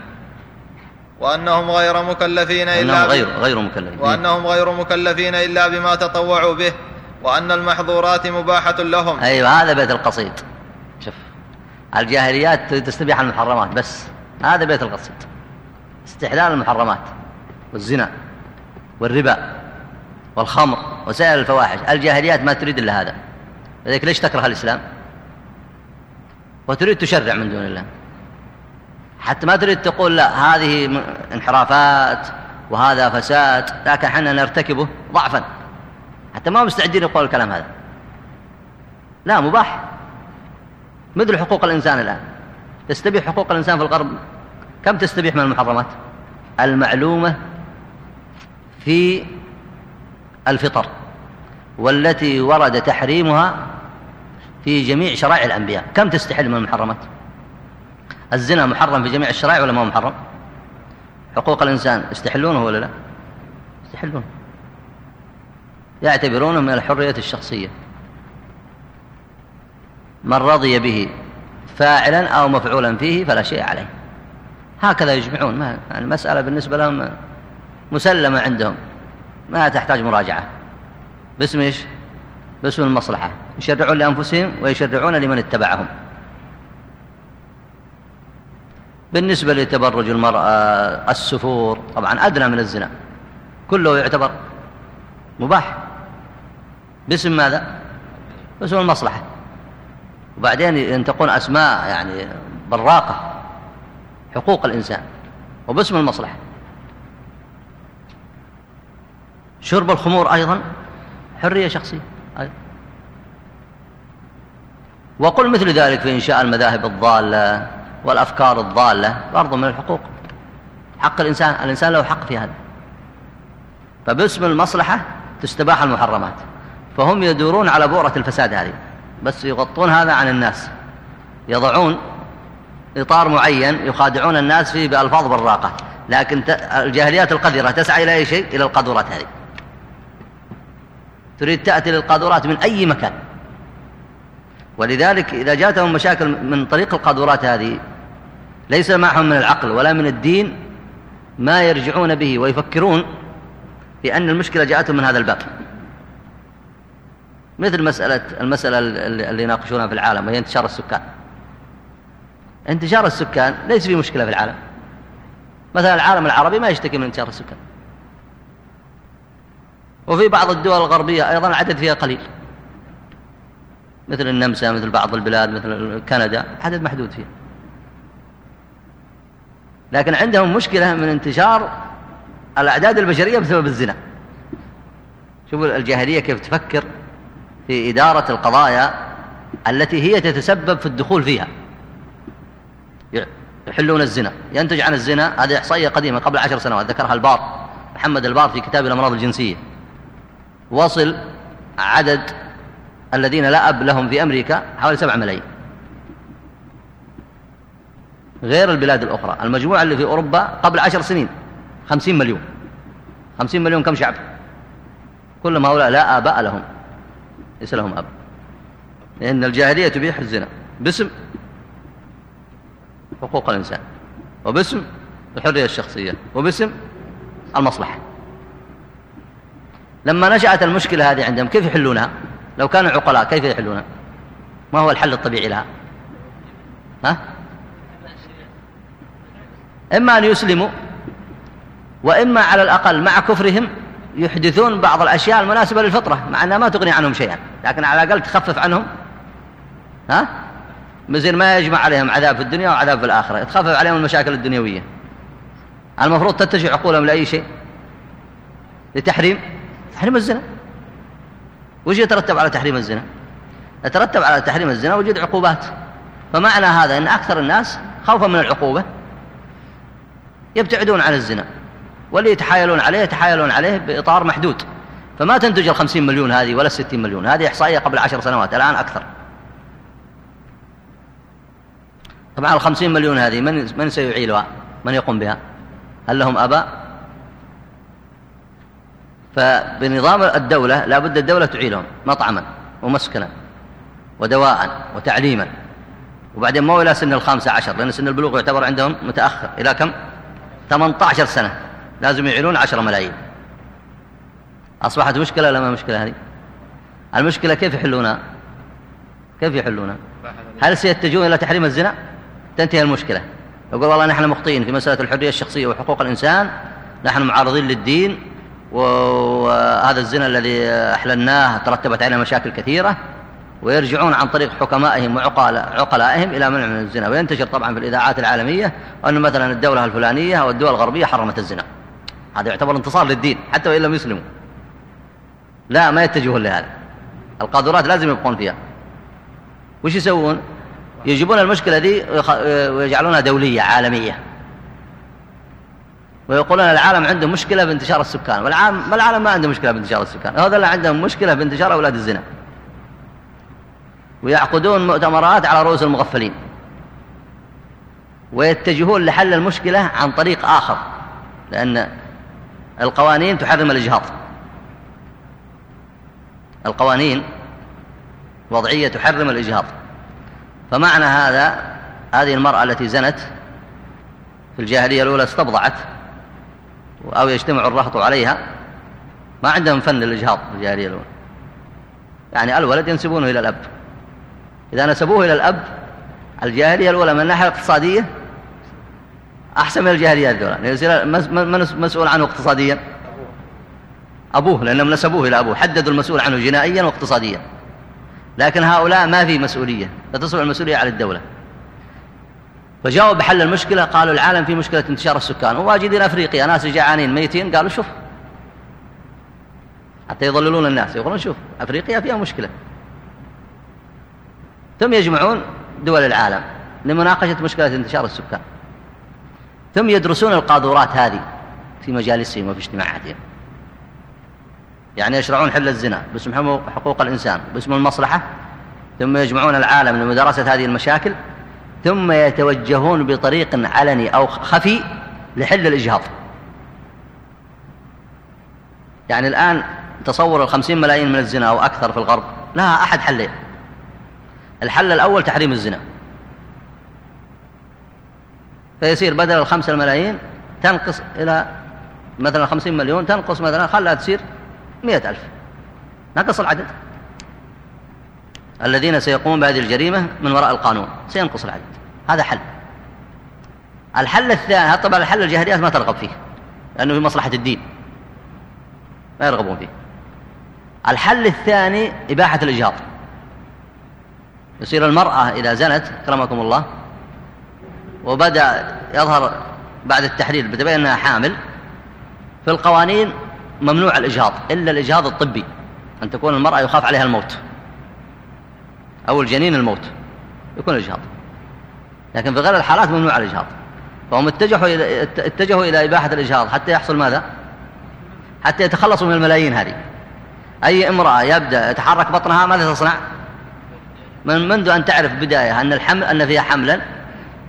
وأنهم غير مكلفين إلا غير غير مكلفين. وأنهم غير مكلفين إلا بما تطوعوا به وأن المحظورات مباحة لهم. أيوة هذا بيت القصيد. شوف الجاهليات تستبيح المحرمات بس هذا بيت القصيد. استحلال المحرمات والزنا والربا والخمر وسائر الفواحش. الجاهليات ما تريد إلا هذا. لذلك ليش تكره الإسلام؟ وتريد تشرع من دون الله. حتى ما تريد تقول لا هذه انحرافات وهذا فساد لكن إحنا نرتكبه ضعفا. حتى ما مستعدين يقول الكلام هذا. لا مباح. مثل حقوق الإنسان الآن. تستبيح حقوق الإنسان في الغرب؟ كم تستبيح من المحرمات؟ المعلومة في الفطر والتي ورد تحريمها في جميع شرائع الأنبياء. كم تستحل من المحرمات؟ الزنا محرم في جميع الشرائع ولا ما هو محرم؟ حقوق الإنسان يستحلونه ولا لا؟ يستحلونه يعتبرونه من الحرية الشخصية. من رضي به فاعلا أو مفعولا فيه فلا شيء عليه. هكذا يجمعون. ما المسألة بالنسبة لهم مسلمة عندهم. ما تحتاج مراجعة. باسم إيش؟ باسم المصلحة. يشرعون لأنفسهم ويشرعون لمن اتبعهم. بالنسبة لتبرج المرأة السفور طبعا أدنى من الزنا. كله يعتبر مباح. باسم ماذا؟ باسم المصلحة. وبعدين ينتقون أسماء يعني براقة حقوق الإنسان وباسم المصلحة. شرب الخمور أيضا حرية شخصية. وقل مثل ذلك في إنشاء المذاهب الضالة. والأفكار الضالة برضو من الحقوق. حق الإنسان الإنسان له حق في هذا. فباسم المصلحة تستباح المحرمات. فهم يدورون على بؤرة الفساد هذه. بس يغطون هذا عن الناس. يضعون إطار معين يخادعون الناس فيه بألفاظ براقة. لكن الجاهليات القذرة تسعى إلى أي شيء؟ إلى القذورات هذه. تريد تأتي للقاذورات من أي مكان. ولذلك إذا جاءتهم مشاكل من طريق القاذورات هذه ليس معهم من العقل ولا من الدين ما يرجعون به ويفكرون بأن المشكلة جاءتهم من هذا الباب. مثل مسألة المسألة اللي يناقشونها في العالم وهي انتشار السكان. انتشار السكان ليس في مشكلة في العالم. مثلا العالم العربي ما يشتكي من انتشار السكان. وفي بعض الدول الغربية أيضا العدد فيها قليل. مثل النمسا مثل بعض البلاد مثل كندا عدد محدود فيها. لكن عندهم مشكلة من انتشار الأعداد البشرية بسبب الزنا. شوفوا الجاهلية كيف تفكر في إدارة القضايا التي هي تتسبب في الدخول فيها. يحلون الزنا ينتج عن الزنا هذه إحصائية قديمة قبل عشر سنوات ذكرها البار محمد البار في كتاب الأمراض الجنسية. وصل عدد الذين لا أب لهم في أمريكا حوالي سبعة ملايين. غير البلاد الأخرى. المجموعة اللي في أوروبا قبل عشر سنين خمسين مليون. خمسين مليون كم شعب؟ كلهم هؤلاء لا آباء لهم ليس لهم أب. لأن الجاهلية تبيح الزنا باسم حقوق الإنسان وباسم الحرية الشخصية وباسم المصلحة. لما نشأت المشكلة هذه عندهم كيف يحلونها؟ لو كانوا عقلاء كيف يحلونها؟ ما هو الحل الطبيعي لها؟ ها؟ إما أن يسلموا وإما على الأقل مع كفرهم يحدثون بعض الأشياء المناسبة للفطرة مع أنها ما تغني عنهم شيئا لكن على الأقل تخفف عنهم. ها؟ مزين ما يجمع عليهم عذاب في الدنيا وعذاب في الآخرة تخفف عليهم المشاكل الدنيوية. المفروض تتجه عقولهم لأي شيء؟ لتحريم؟ تحريم الزنا. وش يترتب على تحريم الزنا؟ يترتب على تحريم الزنا وجود عقوبات. فمعنى هذا أن أكثر الناس خوفا من العقوبة. يبتعدون عن الزنا. واللي يتحايلون عليه يتحايلون عليه بإطار محدود. فما تنتج الخمسين مليون هذه ولا الستين مليون. هذه إحصائية قبل عشر سنوات الآن أكثر. طبعا الخمسين مليون هذه من, من سيعيلها؟ من يقوم بها؟ هل لهم أباء؟ فبنظام الدولة لا بد الدولة تعيلهم مطعما ومسكنا ودواء وتعليما. وبعدين مو إلى سن الخامسة عشر لأن سن البلوغ يعتبر عندهم متأخر. إلى كم؟ 18 سنة. لازم يعينون 10 ملايين. أصبحت مشكلة ولا ما مشكلة هذه؟ المشكلة كيف يحلونها؟ كيف يحلونها؟ هل سيتجهون إلى تحريم الزنا؟ تنتهي المشكلة. يقول والله نحن مخطئين في مسألة الحرية الشخصية وحقوق الإنسان. نحن معارضين للدين وهذا الزنا الذي أحللناه ترتبت عليه مشاكل كثيرة. ويرجعون عن طريق حكمائهم وعقلائهم إلى منع من الزنا وينتشر طبعا في الإذاعات العالمية أن مثلا الدولة الفلانية أو الدول الغربية حرمت الزنا. هذا يعتبر انتصار للدين حتى وإن لم يسلموا. لا ما يتجهون لهذا. القاذورات لازم يبقون فيها. وش يسوون؟ يجيبون المشكلة دي ويجعلونها دولية عالمية. ويقولون العالم عنده مشكلة بانتشار السكان والعالم العالم ما عنده مشكلة بانتشار السكان. هذا اللي عندهم مشكلة بانتشار أولاد الزنا. ويعقدون مؤتمرات على رؤوس المغفلين. ويتجهون لحل المشكلة عن طريق آخر لأن القوانين تحرم الإجهاض. القوانين وضعية تحرم الإجهاض. فمعنى هذا هذه المرأة التي زنت في الجاهلية الأولى استبضعت أو يجتمع الرهط عليها ما عندهم فن الإجهاض في الجاهلية الأولى. يعني الولد ينسبونه إلى الأب. إذا نسبوه إلى الأب الجاهلية الأولى من الناحية الاقتصادية أحسن من الجاهلية الأولى. يصير من مسؤول عنه اقتصاديا؟ أبوه. لأنهم نسبوه إلى أبوه حددوا المسؤول عنه جنائيا واقتصاديا. لكن هؤلاء ما في مسؤولية فتصبح المسؤولية على الدولة. فجاءوا بحل المشكلة قالوا العالم في مشكلة انتشار السكان. وواجدين أفريقيا ناس جعانين ميتين قالوا شوف. حتى يضللون الناس يقولون شوف أفريقيا فيها مشكلة. ثم يجمعون دول العالم لمناقشة مشكلة انتشار السكان. ثم يدرسون القاذورات هذه في مجالسهم وفي اجتماعاتهم. يعني يشرعون حل الزنا باسم حقوق الإنسان باسم المصلحة ثم يجمعون العالم لمدرسة هذه المشاكل ثم يتوجهون بطريق علني أو خفي لحل الإجهاض. يعني الآن تصور الخمسين ملايين من الزنا أو أكثر في الغرب لا أحد حله الحل الأول تحريم الزنا. فيصير بدل الخمسة الملايين تنقص إلى مثلا خمسين مليون تنقص مثلا خلها تصير مئة ألف. نقص العدد. الذين سيقومون بهذه الجريمة من وراء القانون سينقص العدد. هذا حل. الحل الثاني طبعا الحل الجاهليات ما ترغب فيه لأنه في مصلحة الدين. ما يرغبون فيه. الحل الثاني إباحة الإجهاض. يصير المرأة إذا زنت كرمكم الله وبدأ يظهر بعد التحليل بتبين أنها حامل في القوانين ممنوع الإجهاض إلا الإجهاض الطبي أن تكون المرأة يخاف عليها الموت أو الجنين الموت يكون الإجهاض لكن في غير الحالات ممنوع الإجهاض فهم اتجهوا إلى, اتجهوا إلى إباحة الإجهاض حتى يحصل ماذا؟ حتى يتخلصوا من الملايين هذه أي امرأة يبدأ يتحرك بطنها ماذا تصنع؟ من منذ أن تعرف بداية أن الحمل أن فيها حملا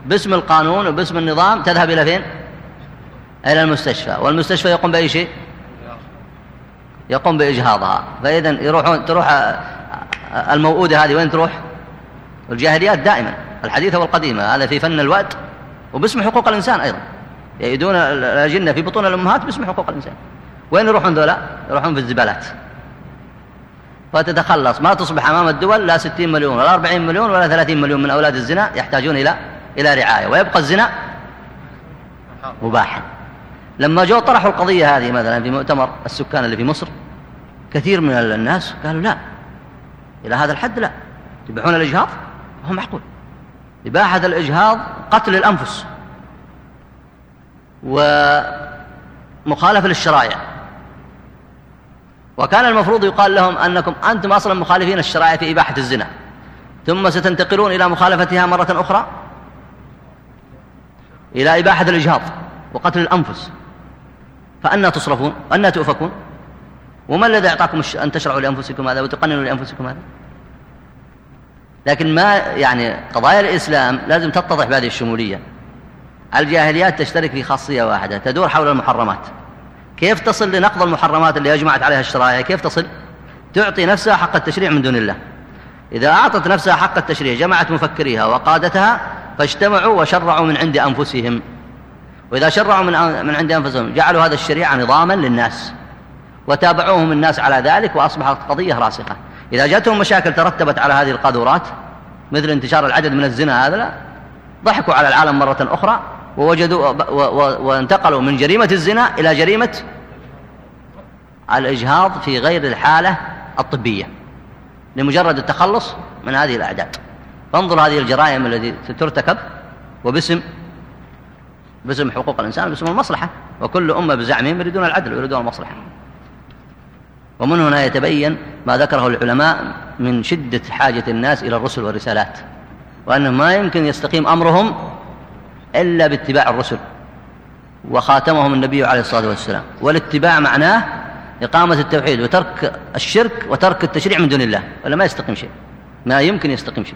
باسم القانون وباسم النظام تذهب إلى فين؟ إلى المستشفى والمستشفى يقوم بأي شيء؟ يقوم بإجهاضها فإذا يروحون تروح الموؤودة هذه وين تروح؟ الجاهليات دائما الحديثة والقديمة هذا في فن الوأد وباسم حقوق الإنسان أيضا يأيدون الأجنة في بطون الأمهات باسم حقوق الإنسان وين يروحون ذولا؟ يروحون في الزبالات فتتخلص. ما تصبح أمام الدول لا ستين مليون ولا أربعين مليون ولا ثلاثين مليون من أولاد الزنا يحتاجون إلى إلى رعاية. ويبقى الزنا مباحا. لما جو طرحوا القضية هذه مثلا في مؤتمر السكان اللي في مصر كثير من الناس قالوا لا إلى هذا الحد لا. تبيحون الإجهاض؟ وهو معقول. إباحة الإجهاض قتل الأنفس ومخالفة للشرائع. وكان المفروض يقال لهم أنكم أنتم أصلا مخالفين الشرائع في إباحة الزنا. ثم ستنتقلون إلى مخالفتها مرة أخرى؟ إلى إباحة الإجهاض وقتل الأنفس. فأنا تصرفون؟ أنا تؤفكون؟ وما الذي أعطاكم أن تشرعوا لأنفسكم هذا وتقننوا لأنفسكم هذا؟ لكن ما يعني قضايا الإسلام لازم تتضح بهذه الشمولية. الجاهليات تشترك في خاصية واحدة تدور حول المحرمات. كيف تصل لنقض المحرمات اللي أجمعت عليها الشرائع؟ كيف تصل؟ تعطي نفسها حق التشريع من دون الله. إذا أعطت نفسها حق التشريع جمعت مفكريها وقادتها فاجتمعوا وشرعوا من عند أنفسهم. وإذا شرعوا من من عند أنفسهم جعلوا هذا الشريعة نظاما للناس. وتابعوهم الناس على ذلك وأصبحت قضية راسخة. إذا جاءتهم مشاكل ترتبت على هذه القاذورات مثل انتشار العدد من الزنا هذا لا ضحكوا على العالم مرة أخرى. ووجدوا وانتقلوا من جريمة الزنا إلى جريمة الإجهاض في غير الحالة الطبية لمجرد التخلص من هذه الأعداد. فانظر هذه الجرائم التي ترتكب وباسم باسم حقوق الإنسان باسم المصلحة. وكل أمة بزعمهم يريدون العدل ويريدون المصلحة. ومن هنا يتبين ما ذكره العلماء من شدة حاجة الناس إلى الرسل والرسالات وأنه ما يمكن يستقيم أمرهم إلا باتباع الرسل وخاتمهم النبي عليه الصلاة والسلام. والاتباع معناه إقامة التوحيد وترك الشرك وترك التشريع من دون الله ولا ما يستقيم شيء ما يمكن يستقيم شيء.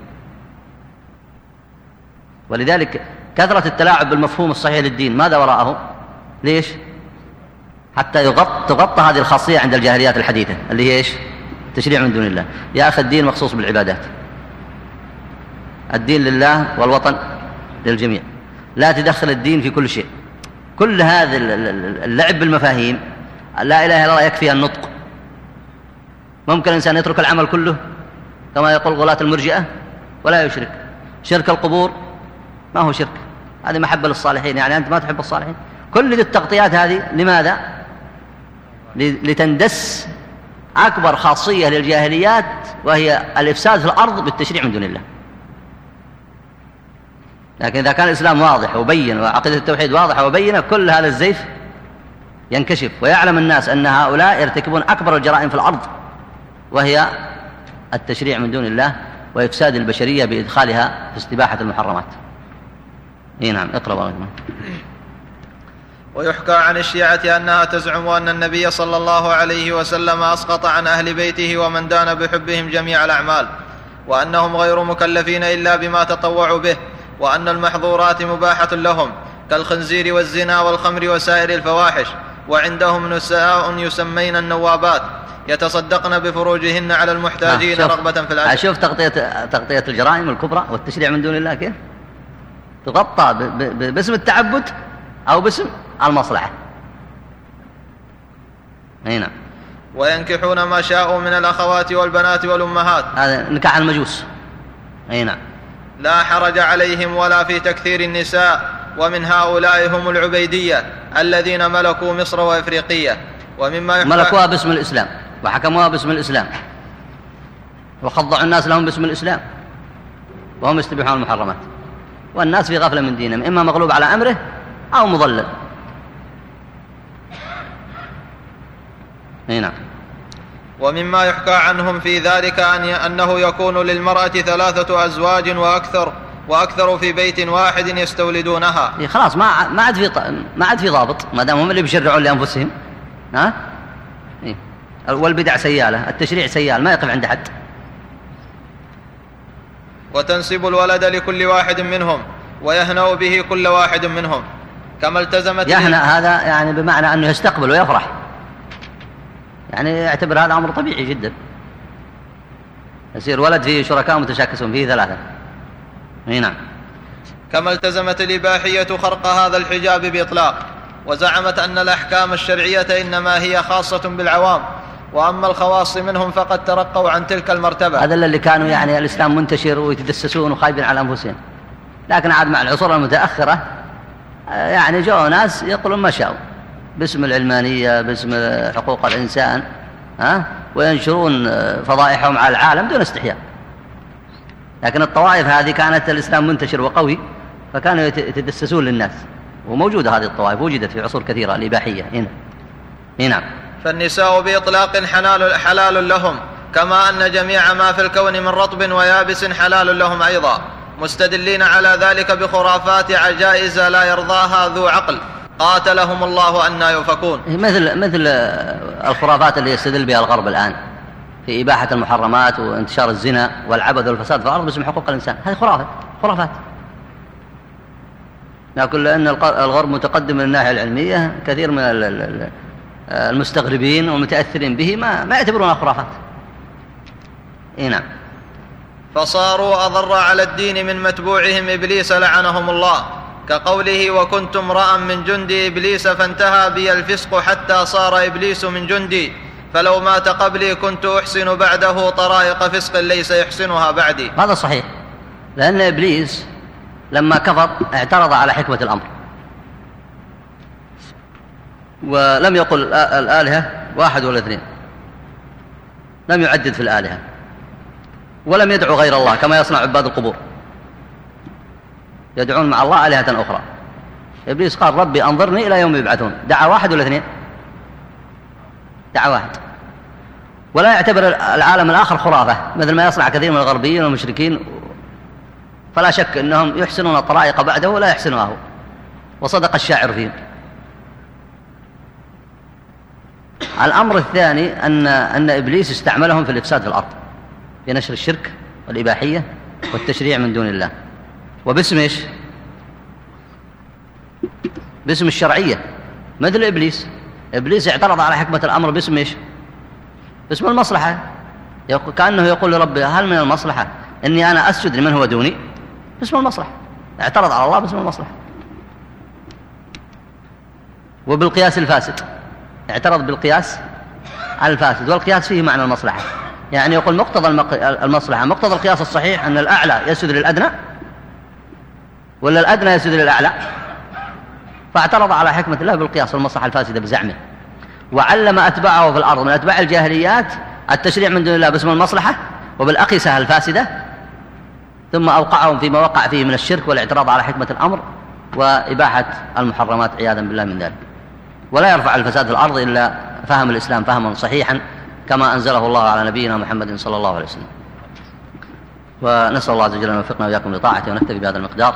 ولذلك كثرة التلاعب بالمفهوم الصحيح للدين ماذا وراءه؟ ليش؟ حتى يغط تغطى هذه الخاصية عند الجاهليات الحديثة اللي هي إيش؟ تشريع من دون الله. يا أخي الدين مخصوص بالعبادات. الدين لله والوطن للجميع. لا تدخل الدين في كل شيء. كل هذا اللعب بالمفاهيم لا إله إلا الله يكفي النطق. ممكن الإنسان يترك العمل كله كما يقول غلاة المرجئة ولا يشرك. شرك القبور ما هو شرك. هذه محبة للصالحين يعني أنت ما تحب الصالحين. كل التغطيات هذه لماذا؟ لتندس أكبر خاصية للجاهليات وهي الإفساد في الأرض بالتشريع من دون الله. لكن إذا كان الإسلام واضح وبين وعقيدة التوحيد واضحة وبينة كل هذا الزيف ينكشف ويعلم الناس أن هؤلاء يرتكبون أكبر الجرائم في الأرض وهي التشريع من دون الله وإفساد البشرية بإدخالها في استباحة المحرمات. إي نعم اقرأ بارك ويحكى عن الشيعة أنها تزعم أن النبي صلى الله عليه وسلم أسقط عن أهل بيته ومن دان بحبهم جميع الأعمال وأنهم غير مكلفين إلا بما تطوعوا به. وأن المحظورات مباحة لهم كالخنزير والزنا والخمر وسائر الفواحش وعندهم نساء يسمين النوابات يتصدقن بفروجهن على المحتاجين رغبة في الأجر. شوف تغطية, تغطية الجرائم الكبرى والتشريع من دون الله كيف؟ تغطى باسم التعبد أو باسم المصلحة. هنا وينكحون ما شاءوا من الأخوات والبنات والأمهات. هذا نكاح المجوس. أي نعم. لا حرج عليهم ولا في تكثير النساء ومن هؤلاء هم العبيدية الذين ملكوا مصر وإفريقية. ومما ملكوها باسم الإسلام وحكموها باسم الإسلام. وخضعوا الناس لهم باسم الإسلام. وهم يستبيحون المحرمات. والناس في غفلة من دينهم إما مغلوب على أمره أو مضلل. نعم. ومما يحكى عنهم في ذلك أن أنه يكون للمرأة ثلاثة أزواج وأكثر وأكثر في بيت واحد يستولدونها. إيه خلاص ما ما عاد في ما عاد في ضابط ما دام هم اللي بيشرعون لأنفسهم. ها؟ إيه؟ والبدع سيالة التشريع سيال ما يقف عند حد. وتنسب الولد لكل واحد منهم ويهنأ به كل واحد منهم. كما التزمت يهنأ هذا يعني بمعنى أنه يستقبل ويفرح. يعني يعتبر هذا أمر طبيعي جدا. يصير ولد فيه شركاء متشاكسون فيه ثلاثة. إي نعم. كما التزمت الإباحية خرق هذا الحجاب بإطلاق وزعمت أن الأحكام الشرعية إنما هي خاصة بالعوام وأما الخواص منهم فقد ترقوا عن تلك المرتبة. هذا اللي كانوا يعني الإسلام منتشر ويتدسسون وخايبين على أنفسهم. لكن عاد مع العصور المتأخرة يعني جاءوا ناس يقولون ما شاءوا. باسم العلمانية باسم حقوق الإنسان ها؟ وينشرون فضائحهم على العالم دون استحياء. لكن الطوائف هذه كانت الإسلام منتشر وقوي فكانوا يتدسسون للناس. وموجودة هذه الطوائف وجدت في عصور كثيرة الإباحية. هنا. هنا. فالنساء بإطلاق حلال, حلال لهم كما أن جميع ما في الكون من رطب ويابس حلال لهم أيضا. مستدلين على ذلك بخرافات عجائز لا يرضاها ذو عقل. قاتلهم الله أن يؤفكون مثل مثل الخرافات اللي يستدل بها الغرب الآن في إباحة المحرمات وانتشار الزنا والعبث والفساد في الأرض باسم حقوق الإنسان. هذه خرافة خرافات. لكن لأن الغرب متقدم من الناحية العلمية كثير من المستغربين والمتأثرين به ما, ما يعتبرونها خرافات. إيه نعم. فصاروا أضر على الدين من متبوعهم إبليس لعنهم الله. كقوله وكنت امرأ من جند إبليس فانتهى بي الفسق حتى صار إبليس من جندي فلو مات قبلي كنت أحسن بعده طرائق فسق ليس يحسنها بعدي. هذا صحيح. لأن إبليس لما كفر اعترض على حكمة الأمر. ولم يقل الآلهة واحد ولا اثنين. لم يعدد في الآلهة. ولم يدعو غير الله كما يصنع عباد القبور. يدعون مع الله آلهة أخرى. إبليس قال ربي أنظرني إلى يوم يبعثون. دعا واحد ولا اثنين؟ دعا واحد. ولا يعتبر العالم الآخر خرافة مثل ما يصنع كثير من الغربيين والمشركين. فلا شك أنهم يحسنون الطرائق بعده ولا يحسنها وصدق الشاعر فيهم الأمر الثاني أن, أن إبليس استعملهم في الإفساد في الأرض في نشر الشرك والإباحية والتشريع من دون الله. وباسم إيش؟ باسم الشرعية. مثل إبليس. إبليس اعترض على حكمة الأمر باسم إيش؟ باسم المصلحة. كأنه يقول لربي هل من المصلحة أني أنا أسجد لمن هو دوني؟ باسم المصلحة. اعترض على الله باسم المصلحة. وبالقياس الفاسد. اعترض بالقياس الفاسد. والقياس فيه معنى المصلحة. يعني يقول مقتضى المصلحة. مقتضى القياس الصحيح أن الأعلى يسجد للأدنى. ولا الأدنى يسجد للأعلى؟ فاعترض على حكمة الله بالقياس والمصلحة الفاسدة بزعمه. وعلم أتباعه في الأرض. من أتباع الجاهليات التشريع من دون الله باسم المصلحة وبالأقيسة الفاسدة. ثم أوقعهم فيما وقع فيه من الشرك والاعتراض على حكمة الأمر وإباحة المحرمات عياذا بالله من ذلك. ولا يرفع الفساد في الأرض إلا فهم الإسلام فهما صحيحا كما أنزله الله على نبينا محمد صلى الله عليه وسلم. ونسأل الله عز وجل أن يوفقنا وإياكم لطاعته ونكتفي بهذا المقدار.